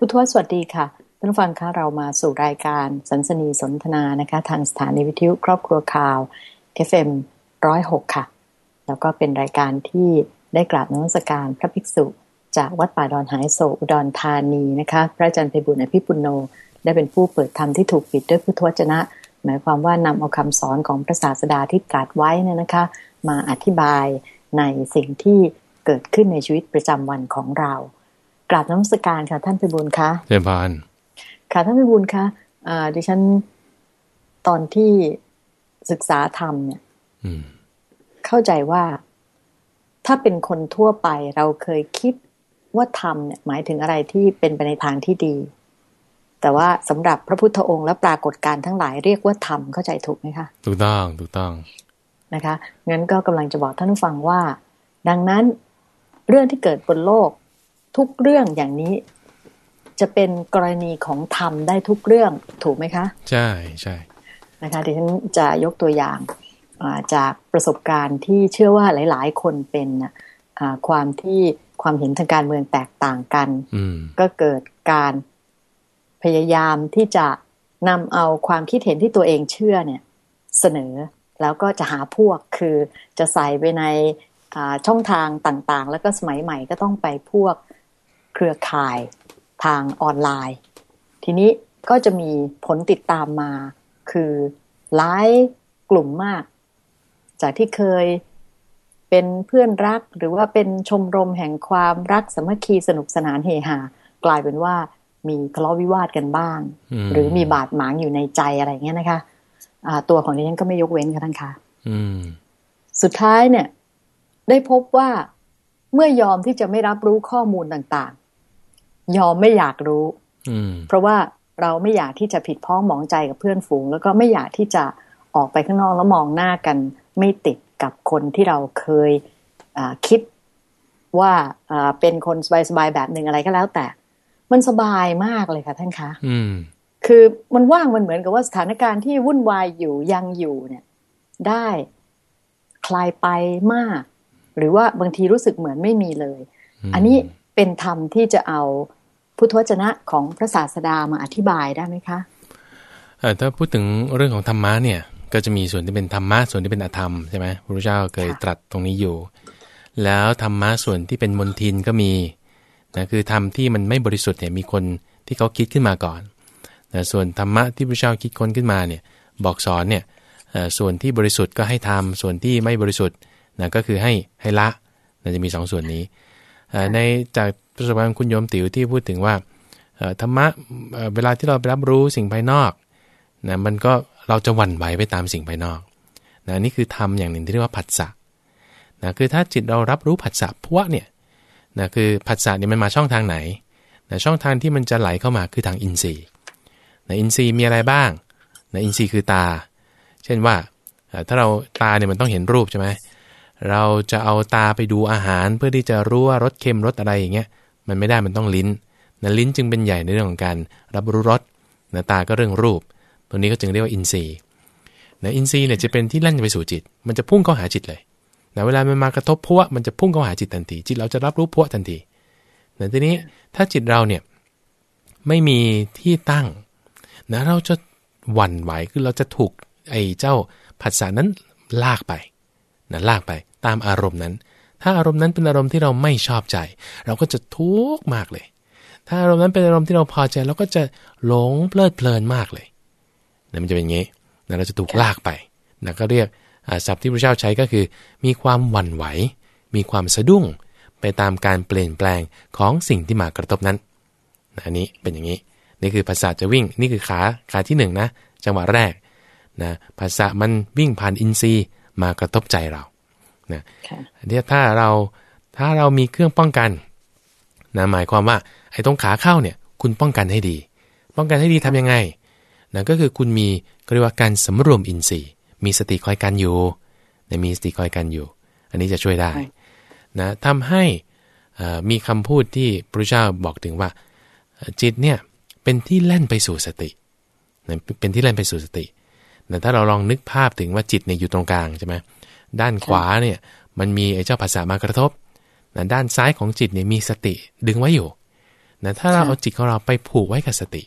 คุณทวสวัสดีค่ะท่านฟังคะเรามาสู่รายการสันสนีสนทนานะคะ ทางสถานีวิทยุครอบครัวข่าว FM ร้อยหกค่ะ แล้วก็เป็นรายการที่ได้กราบนมัสการพระภิกษุ จากวัดป่าดอนหายโศอุดรธานีนะคะ พระอาจารย์ไพบุญอภิปุโนได้เป็นผู้เปิดธรรมที่ถูกปิดด้วยพุทธวจนะ หมายความว่านำเอาคำสอนของพระศาสดาที่ตรัสไว้เนี่ยนะคะ มาอธิบายในสิ่งที่เกิดขึ้นในชีวิตประจำวันของเรา กราบนมัสการค่ะ ท่านไพบุญคะเจริญพรค่ะท่านไพบุญคะอ่าดิฉันตอนที่ศึกษาธรรมเนี่ยอืมเข้าใจว่าถ้าเป็นคนทั่วไปเราเคยคิดว่าธรรมเนี่ยหมายถึงอะไรที่เป็นไปในทางที่ดี แต่ว่าสำหรับพระพุทธองค์และปรากฏการณ์ทั้งหลายเรียกว่าธรรมเข้าใจถูกไหมคะถูกต้องถูกต้องนะคะงั้นก็กำลังจะบอกท่านผู้ฟังว่า ดังนั้นเรื่องที่เกิดบนโลก ทุกเรื่องอย่างนี้ จะเป็นกรณีของธรรมได้ทุกเรื่องถูกไหมคะ ใช่ใช่นะคะดิฉันจะยกตัวอย่างอ่าจากประสบการณ์ที่เชื่อว่าหลาย ๆ คนเป็นน่ะอ่าความที่ความเห็นทางการเมืองแตกต่างกันอืมก็เกิดการพยายามที่จะนำเอาความคิดเห็นที่ตัวเองเชื่อเนี่ย เสนอแล้วก็จะหาพวกคือจะใส่ไปในอ่าช่องทางต่างๆ แล้วก็สมัยใหม่ก็ต้องไปพวก เครือข่ายทางออนไลน์ ทีนี้ก็จะมีผลติดตามมา คือหลายกลุ่มมาก จากที่เคยเป็นเพื่อนรักหรือว่าเป็นชมรมแห่งความรักสามัคคีสนุกสนานเฮฮากลายเป็นว่ามีทะเลาะวิวาทกันบ้างมหรือมีบาดหมางอยู่ในใจอะไรเงี้ยนะคะอ่าตัวของดิฉันก็ไม่ยกเว้นค่ะท่านคะอืมสุดท้ายเนี่ย ได้พบว่าเมื่อยอมที่จะไม่รับรู้ข้อมูลต่างๆ ยอมไม่อยากรู้อืมเพราะว่าเราไม่อยากที่จะผิดพ้องหมองใจกับเพื่อนฝูง แล้วก็ไม่อยากที่จะออกไปข้างนอกแล้วมองหน้ากัน ไม่ติดกับคนที่เราเคยอ่าคิดว่าอ่าเป็นคนสบายๆแบบหนึ่งอะไรก็แล้ว แต่ มันสบายมากเลยค่ะท่านคะอืมคือมันว่างมันเหมือนกับว่าสถานการณ์ที่วุ่นวายอยู่ยังอยู่เนี่ย ได้คลายไปมาก หรือว่าบางทีรู้สึกเหมือนไม่มีเลยอืมอันนี้เป็นธรรมที่จะเอา พุทธวจนะของพระศาสดามาอธิบายได้ไหมคะถ้าพูดถึงเรื่องของธรรมะเนี่ยก็จะมีส่วนที่เป็นธรรมะส่วนที่เป็นอธรรมใช่ไหมพระพุทธเจ้าเคยตรัสตรงนี้อยู่ แล้วธรรมะส่วนที่เป็นมนทินก็มีนะคือธรรมที่มันไม่บริสุทธิ์เนี่ยมีคนที่เขาคิดขึ้นมาก่อนนะส่วนธรรมะที่พระพุทธเจ้าคิดค้นขึ้นมาเนี่ยบอกสอนเนี่ยส่วนที่บริสุทธิ์ก็ให้ทำส่วนที่ไม่บริสุทธิ์นะก็คือให้ให้ละนะจะมีสองส่วนนี้ ในจากประสบการณ์คุณโยมติ๋วที่พูดถึงว่าธรรมะเวลาที่เราไปรับรู้สิ่งภายนอกนะมันก็เราจะหวั่นไหวไปตามสิ่งภายนอกนะนี่คือธรรมอย่างหนึ่งที่เรียกว่าผัสสะนะคือถ้าจิตเรารับรู้ผัสสะพวะเนี่ยนะคือผัสสะเนี่ยมันมาช่องทางไหนนะช่องทางที่มันจะไหลเข้ามาคือทางอินทรีย์นะอินทรีย์มีอะไรบ้างนะอินทรีย์คือตา เช่นว่าถ้าเราตาเนี่ยมันต้องเห็นรูปใช่ไหม เราจะเอาตาไปดูอาหารเพื่อที่จะรู้ว่ารสเค็มรสอะไรอย่างเงี้ยมันไม่ได้มันต้องลิ้นนะลิ้นจึงเป็นใหญ่ในเรื่องของการรับรู้รสนะตาก็เรื่องรูปตรงนี้ก็จึงเรียกว่าอินทรีย์นะอินทรีย์เนี่ยจะเป็นที่แล่นไปสู่จิต มันจะพุ่งเข้าหาจิตเลยนะเวลามันมากระทบพวะมันจะพุ่งเข้าหาจิตทันที จิตเราจะรับรู้พวะทันทีนะทีนี้ถ้าจิตเราเนี่ยไม่มีที่ตั้งนะเราจะหวั่นไหวคือเราจะถูกไอ้เจ้าผัสสะนั้นลากไปนะลากไป ตามอารมณ์นั้น ถ้าอารมณ์นั้นเป็นอารมณ์ที่เราไม่ชอบใจ เราก็จะทุกข์มากเลย ถ้าอารมณ์นั้นเป็นอารมณ์ที่เราพอใจเราก็จะหลงเพลิดเพลินมากเลยนะมันจะเป็นอย่างนี้นะเราจะถูกลากไปนะก็เรียกศัพท์ที่พระเจ้าใช้ก็คือ มีความหวั่นไหว มีความสะดุ้ง ไปตามการเปลี่ยนแปลงของสิ่งที่มากระทบนั้นนะอันนี้เป็นอย่างนี้ นี่คือภาษาจะวิ่ง นี่คือขาขาที่หนึ่งนะ จังหวะแรกนะภาษามันวิ่งผ่านอินทรีย์มากระทบใจเรา นะค่ะเดี๋ยวถ้าเราถ้าเรามีเครื่องป้องกันนะหมายความว่าไอ้ตรงขาเข้าเนี่ย คุณป้องกันให้ดี ป้องกันให้ดีทำยังไงนะก็คือคุณมีก็เรียกว่าการสำรวมอินทรีย์ มีสติคอยกันอยู่นะมีสติคอยกันอยู่ อันนี้จะช่วยได้นะทำให้เอ่อมีคำพูดที่พระเจ้าบอกถึงว่าเอ่อจิตเนี่ยเป็นที่แล่นไปสู่สตินะเป็นที่แล่นไปสู่สตินะถ้าเราลองนึกภาพถึงว่าจิตเนี่ยอยู่ตรงกลางใช่ไหม ด้านขวาเนี่ยมันมีไอ้เจ้าภาษามากระทบนะด้านซ้ายของจิตเนี่ยมีสติดึงไว้อยู่นะถ้าเราเอาจิตของเราไปผูกไว้กับสติ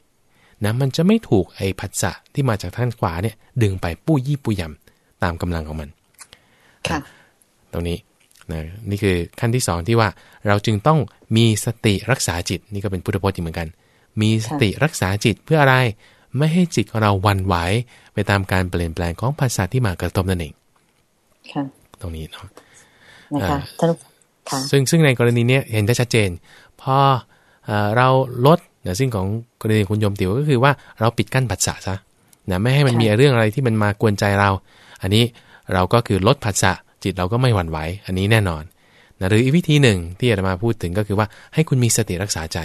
นะมันจะไม่ถูกไอ้ผัสสะที่มาจากท่านขวาเนี่ยดึงไปปู้ยี่ปู้ยำตามกำลังของมันค่ะตรงนี้นะนี่คือขั้นที่สองที่ว่าเราจึงต้องมีสติรักษาจิต นี่ก็เป็นพุทธพจน์อีกเหมือนกัน มีสติรักษาจิตเพื่ออะไร ไม่ให้จิตของเราวันไหวไปตามการเปลี่ยนแปลงของภาษาที่มากระทบนั่นเองค่ะ ตรงนี้เนาะนะคะอ่าท่านค่ะซึ่งซึ่งในกรณีเนี้ยเห็นได้ชัดเจนพอเอ่อเราลดนะซึ่งของกรณีคุณโยมติ๋วก็คือว่าเราปิดกั้นผัสสะซะนะไม่ให้มันค่ะมีเรื่องอะไรที่มันมากวนใจเรา อันนี้เราก็คือลดผัสสะจิตเราก็ไม่หวั่นไหว อันนี้แน่นอนนะหรืออีกวิธีหนึ่งที่อาตมาพูดถึงก็คือว่าให้คุณมีสติรักษาใจ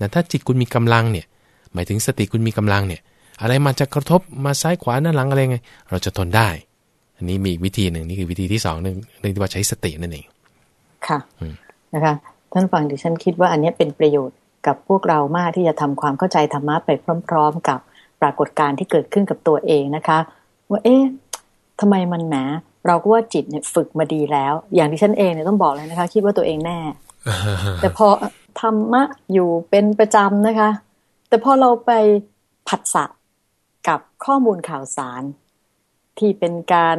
นะถ้าจิตคุณมีกำลังเนี่ย หมายถึงสติคุณมีกำลังเนี่ย อะไรมาจะกระทบมาซ้ายขวาหน้าหลังอะไรไง เราจะทนได้ อันนี้มีอีกวิธีหนึ่งนี่คือวิธีที่สองหนึ่งเรื่องที่ว่าใช้สตินั่นเองค่ะอืมนะคะท่านฟังดิฉันคิดว่าอันนี้เป็นประโยชน์กับพวกเรามากที่จะทำความเข้าใจธรรมะไปพร้อม ๆ กับปรากฏการณ์ที่เกิดขึ้นกับตัวเองนะคะ ว่าเอ๊ะทำไมมันแหมเราก็ว่าจิตเนี่ยฝึกมาดีแล้ว อย่างที่ฉันเองเนี่ยต้องบอกเลยนะคะ คิดว่าตัวเองแน่ แต่พอธรรมะอยู่เป็นประจำนะคะ แต่พอเราไปผัดสะกับข้อมูลข่าวสาร ที่เป็นการ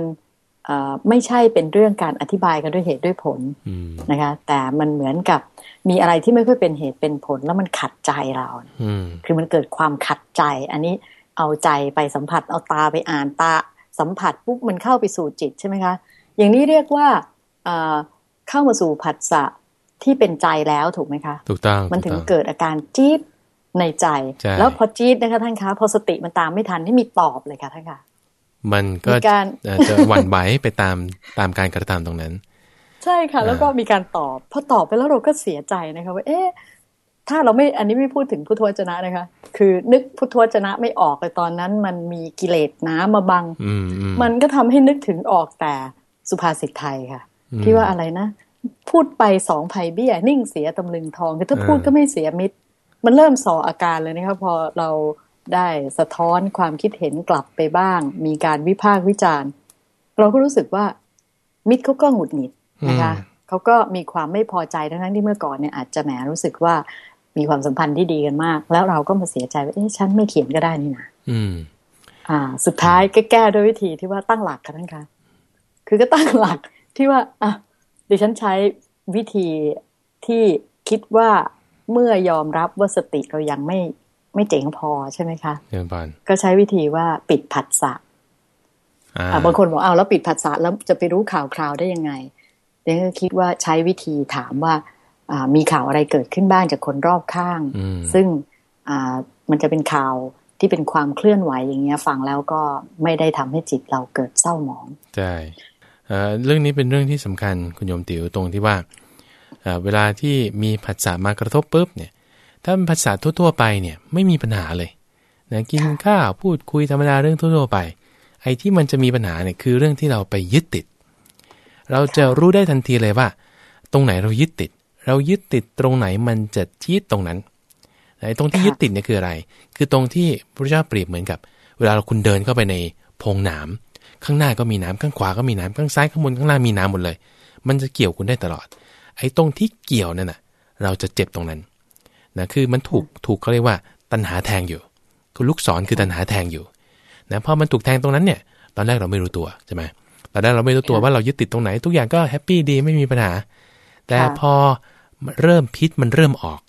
เอ่อไม่ใช่เป็นเรื่องการอธิบายกันด้วยเหตุด้วยผลอืมนะคะ แต่มันเหมือนกับมีอะไรที่ไม่ค่อยเป็นเหตุเป็นผล แล้วมันขัดใจเราอืมคือมันเกิดความขัดใจ อันนี้เอาใจไปสัมผัสเอาตาไปอ่านตาสัมผัสปุ๊บมันเข้าไปสู่จิตใช่ไหมคะ อย่างนี้เรียกว่าเอ่อเข้ามาสู่ผัสสะที่เป็นใจแล้วถูกไหมคะถูกต้องมันถึงถูต้องเกิดอาการจี๊ดในใจใช่แล้วพอจี๊ดนะคะท่านคะ พอสติมันตามไม่ทันที่มีตอบเลยค่ะท่านคะ มันก็มีการเอ่อจะหวั่นไหวไปตามตามการกระทำตรงนั้น ใช่ค่ะ แล้วก็มีการตอบพอตอบไปแล้วเราก็เสียใจนะคะว่าเอ๊ะถ้าเราไม่อันนี้ไม่พูดถึงพุทธวจนะนะคะ คือนึกพุทธวจนะไม่ออกเลยตอนนั้น มันมีกิเลสน้ำมาบังอืมอืมมันก็ทำให้นึกถึงออกแต่สุภาษิตไทยค่ะอืมที่ว่าอะไรนะ พูดไปสองภัยเบี้ย นิ่งเสียตำลึงทองคือถ้าเออพูดก็ไม่เสียมิตร มันเริ่มส่ออาการเลยนะคะพอเรา ได้สะท้อนความคิดเห็นกลับไปบ้าง มีการวิพากษ์วิจารณ์ เราก็รู้สึกว่า มิตรเขาก็หงุดหงิดนะคะเขาก็มีความไม่พอใจทั้งๆที่เมื่อก่อนเนี่ยอาจจะแหมรู้สึกว่ามีความสัมพันธ์ที่ดีกันมาก แล้วเราก็มาเสียใจว่าเอ๊ะฉันไม่เขียนก็ได้นี่นะอืม อ่า สุดท้ายก็แก้ด้วยวิธีที่ว่าตั้งหลักค่ะท่านคะคือก็ตั้งหลักที่ว่าอะดิฉันใช้วิธีที่คิดว่าเมื่อยอมรับว่าสติเรายังไม่ ไม่เจ๋งพอใช่ไหมคะเรื่องบอลก็ใช้วิธีว่าปิดผัสสะอ่าอ่าบางคนบอกเอาแล้วปิดผัสสะแล้วจะไปรู้ข่าวคราวได้ยังไงเดนก็คิดว่าใช้วิธีถามว่าอ่ามีข่าวอะไรเกิดขึ้นบ้างจากคนรอบข้างอืมซึ่งอ่ามันจะเป็นข่าวที่เป็นความเคลื่อนไหวอย่างเงี้ยฟังแล้วก็ไม่ได้ทำให้จิตเราเกิดเศร้าหมองใช่เอ่อเรื่องนี้เป็นเรื่องที่สำคัญคุณโยมติ๋วตรงที่ว่าเอ่อเวลาที่มีผัสสะมากระทบปุ๊บเนี่ย ถ้าเป็นผัสสะทั่วๆไปเนี่ยไม่มีปัญหาเลยนะกินข้าวพูดคุยธรรมดาเรื่องทั่วๆไป ไอ้ที่มันจะมีปัญหาเนี่ยคือเรื่องที่เราไปยึดติด เราจะรู้ได้ทันทีเลยว่า ตรงไหนเรายึดติด เรายึดติดตรงไหนมันจะจี๊ดตรงนั้นไอ้ตรงที่ยึดติดเนี่ยคืออะไร คือตรงที่พระเจ้าเปรียบเหมือนกับ เวลาเราคุณเดินเข้าไปในโพรงหนามข้างหน้าก็มีน้ำข้างขวาก็มีน้ำข้างซ้ายข้างบนข้างล่างมีน้ำหมดเลย มันจะเกี่ยวคุณได้ตลอด ไอ้ตรงที่เกี่ยวนั่นน่ะ เราจะเจ็บตรงนั้น นะคือมันถูกถูกเขาเรียกว่าตันหาแทงอยู่ คือลูกศรคือตันหาแทงอยู่นะพอมันถูกแทงตรงนั้นเนี่ย ตอนแรกเราไม่รู้ตัวใช่ไหมตอนแรกเราไม่รู้ตัวค่ะว่าเรายึดติดตรงไหน ทุกอย่างก็แฮปปี้ดีไม่มีปัญหา แต่ค่ะพอเริ่มพิษมันเริ่มออก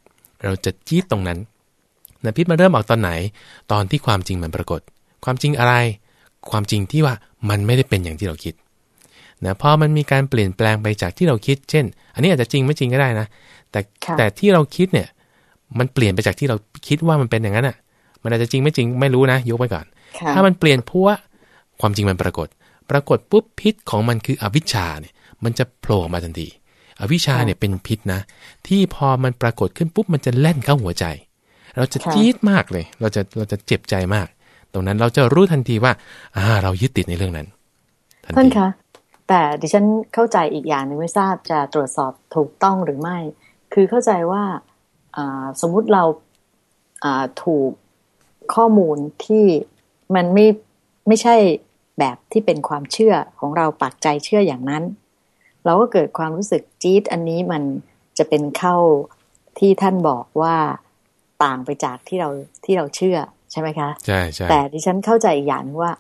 เราจะจี๊ดตรงนั้นนะพิษมันเริ่มออกตอนไหน ตอนที่ความจริงมันปรากฏ ความจริงอะไร ความจริงที่ว่ามันไม่ได้เป็นอย่างที่เราคิดนะพอมันมีการเปลี่ยนแปลงไปจากที่เราคิด เช่น อันนี้อาจจะจริงไม่จริงก็ได้นะ แต่ค่ะแต่ที่เราคิดเนี่ย มันเปลี่ยนไปจากที่เราคิดว่ามันเป็นอย่างนั้นอะ มันอาจจะจริงไม่จริงไม่รู้นะยกไว้ก่อนค่ะถ้ามันเปลี่ยนเพราะว่าความจริงมันปรากฏ ปรากฏปุ๊บพิษของมันคืออวิชชาเนี่ย มันจะโผล่ออกมาทันที อวิชชาเนี่ยเป็นพิษนะ ที่พอมันปรากฏขึ้นปุ๊บมันจะแล่นเข้าหัวใจ เราจะค่ะจี๊ดมากเลย เราจะเราจะเจ็บใจมาก ตรงนั้นเราจะรู้ทันทีว่า อ่า เรายึดติดในเรื่องนั้นทัท่านทีคะแต่ดิฉันเข้าใจอีกอย่างหนึ่งไม่ทราบจะตรวจสอบถูกต้องหรือไม่ คือเข้าใจว่าอ่า สมมุติเราอ่าถูกข้อมูลที่มันไม่ไม่ใช่แบบที่เป็นความเชื่อของเราปักใจเชื่ออย่างนั้น เราก็เกิดความรู้สึกจี๊ดอันนี้มันจะเป็นเข้าที่ท่านบอกว่าต่างไปจากที่เราที่เราเชื่อใช่ไหมคะใช่ใช่แต่ดิฉันเข้าใจอีกอย่างหนึ่งว่า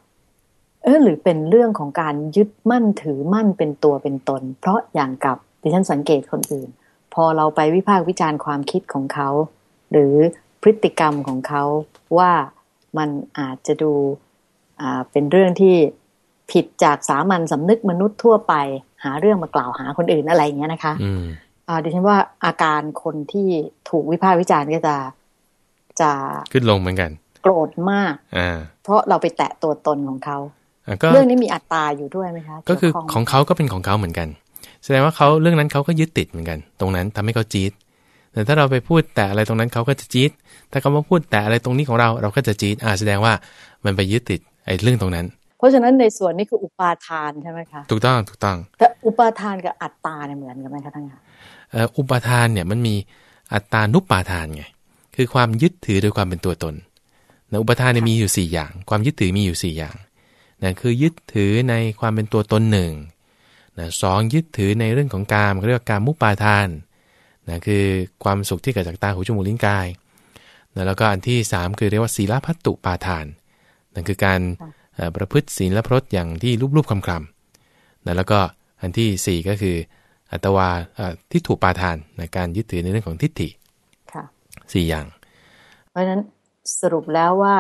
เออหรือเป็นเรื่องของการยึดมั่นถือมั่นเป็นตัวเป็นตน เพราะอย่างกับดิฉันสังเกตคนอื่น พอเราไปวิพากษ์วิจารณ์ความคิดของเขา หรือพฤติกรรมของเขาว่ามันอาจจะดูอ่าเป็นเรื่องที่ผิดจากสามัญสำนึกมนุษย์ทั่วไป หาเรื่องมากล่าวหาคนอื่นอะไรอย่างเงี้ยนะคะอืมอ่าดิฉันว่าอาการคนที่ถูกวิพากษ์วิจารณ์ก็จะจะขึ้นลงเหมือนกัน โกรธมากอ่าเพราะเราไปแตะตัวตนของเขาอะก็เรื่องนี้มีอัตตาอยู่ด้วยไหมคะ ก็คือเกี่ยวขข้องเขาก็เป็นของเขาเหมือนกัน แสดงว่าเขาเรื่องนั้นเขาก็ยึดติดเหมือนกัน ตรงนั้นทำให้เขาจี๊ดแต่ถ้าเราไปพูดแต่อะไรตรงนั้นเขาก็จะจี๊ดถ้าเขามาพูดแต่อะไรตรงนี้ของเราเราก็จะจี๊ดอ่าแสดงว่ามันไปยึดติดไอ้เรื่องตรงนั้น เพราะฉะนั้นในส่วนนี้คืออุปาทานใช่ไหมคะถูกต้องถูกต้องแต่อุปาทานกับอัตตาเนี่ยเหมือนกันไหมคะท่านคะเอ่ออุปาทานเนี่ยมันมีอัตตานุปาทานไงคือความยึดถือโดยความเป็นตัวตนนะอุปาทานเนี่ยมีอยู่ 4 อย่าง ความยึดถือมีอยู่ 4 อย่างนะคือยึดถือในความเป็นตัวตนหนึ่ง นะสองยึดถือในเรื่องของกามเรียกว่าการมุปาทานนะคือความสุขที่เกิดจากตาหูจมูกลิ้นกายนะแล้วก็อันที่ 3 คือเรียกว่าศีลพัตตุปาทานนั่นคือการเอ่อประพฤติศีลและพรตอย่างที่รูปๆคำๆนะแล้วก็อันทีสี่4 ก็คือ อัตวาเอ่อที่ถูกปาทานในการยึดถือในเรื่องของทิฏฐิค่ะสี่อย่าง เพราะฉะนั้นสรุปแล้วว่า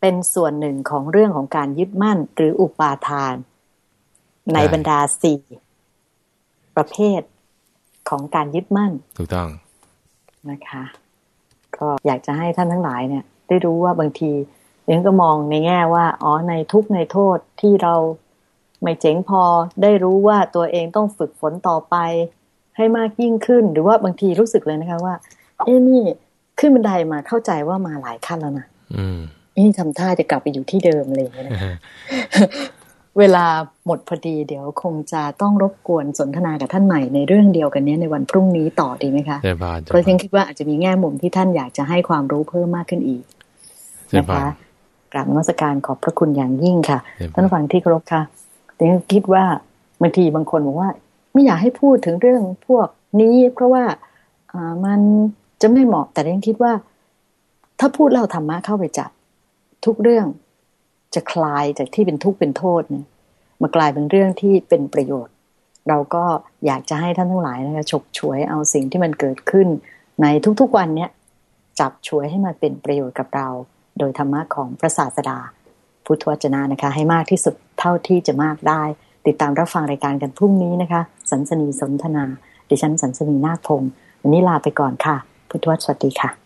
เป็นส่วนหนึ่งของเรื่องของการยึดมั่นหรืออุปาทาน ในใช่บรรดาสี่ประเภทของการยึดมั่น ถูกต้องนะคะ ก็อยากจะให้ท่านทั้งหลายเนี่ย ได้รู้ว่าบางทีเรียนก็มองในแง่ว่า อ๋อในทุกข์ในโทษที่เราไม่เจ๋งพอได้รู้ว่าตัวเองต้องฝึกฝนต่อไป ให้มากยิ่งขึ้น หรือว่าบางทีรู้สึกเลยนะคะว่า เอ้นี่ขึ้นบันไดมาเข้าใจว่ามาหลายขั้นแล้วนะอืมนี่ทำท่าจะกลับไปอยู่ที่เดิมอะไรอย่างเงี้ยนะคะ เวลาหมดพอดีเดี๋ยวคงจะต้องรบกวนสนทนากับท่านใหม่ในเรื่องเดียวกันเนี้ยในวันพรุ่งนี้ต่อดีไหมคะเจริญพรเพราะฉันคิดว่าอาจจะมีแง่มุมที่ท่านอยากจะให้ความรู้เพิ่มมากขึ้นอีกเจริญนะพรคะกราบนมัสการขอบพระคุณอย่างยิ่งค่ะเจริญพรท่านผู้ฟังที่เคารพค่ะแต่ฉันคิดว่าบางทีบางคนบอกว่า ไม่อยากให้พูดถึงเรื่องพวกนี้ เพราะว่าอ่ามันจะไม่เหมาะแต่ฉันคิดว่า ถ้าพูดเราธรรมะเข้าไปจับทุกเรื่อง จะคลายจากที่เป็นทุกข์เป็นโทษเนี่ยมากลายเป็นเรื่องที่เป็นประโยชน์ เราก็อยากจะให้ท่านทั้งหลายนะคะฉกฉวยเอาสิ่งที่มันเกิดขึ้น ในทุกๆวันเนี้ยจับฉวยให้มันเป็นประโยชน์กับเรา โดยธรรมะของพระศาสดา พุทธวจนะนะคะ ให้มากที่สุดเท่าที่จะมากได้ ติดตามรับฟังรายการกันพรุ่งนี้นะคะสันสนีสนทนา ดิฉันสันสนีนาคพงศ์วันนี้ลาไปก่อนค่ะ พุทธวสวัสดีค่ะ